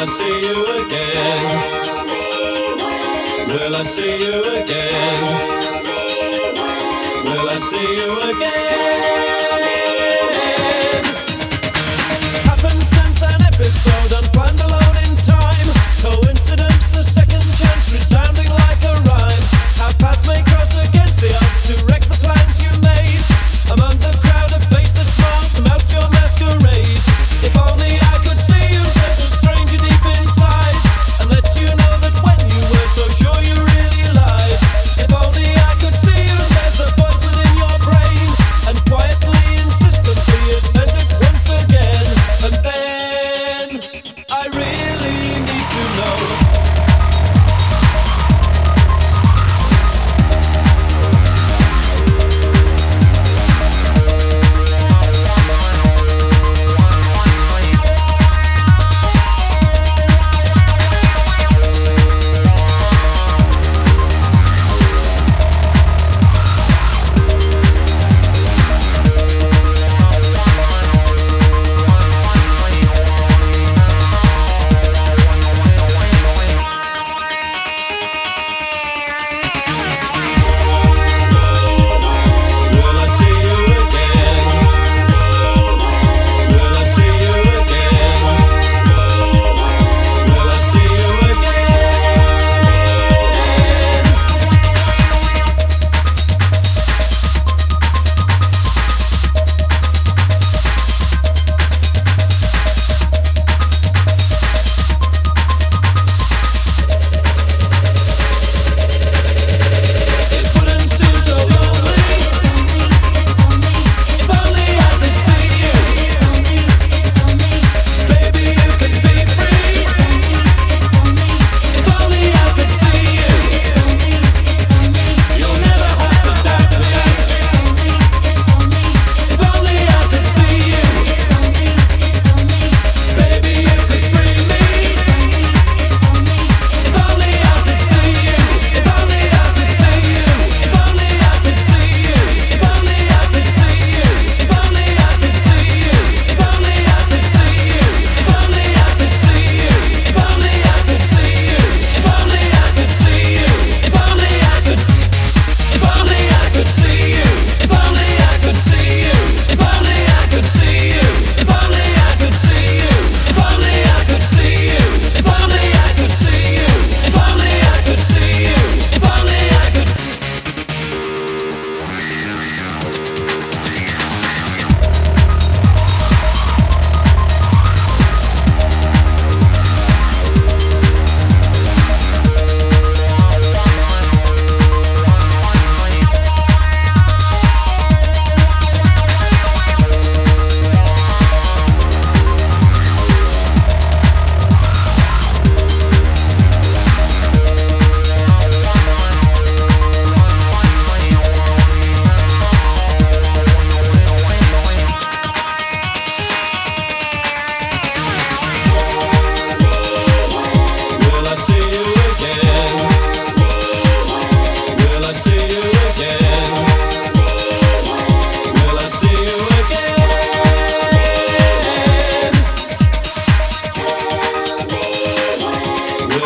I see you again? Will I see you again? Will I see you again?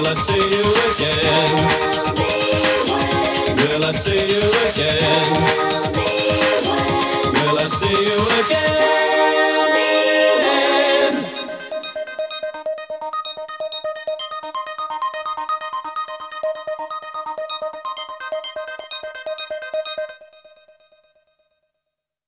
Will I see you again? Will I see you again? Will I see you again?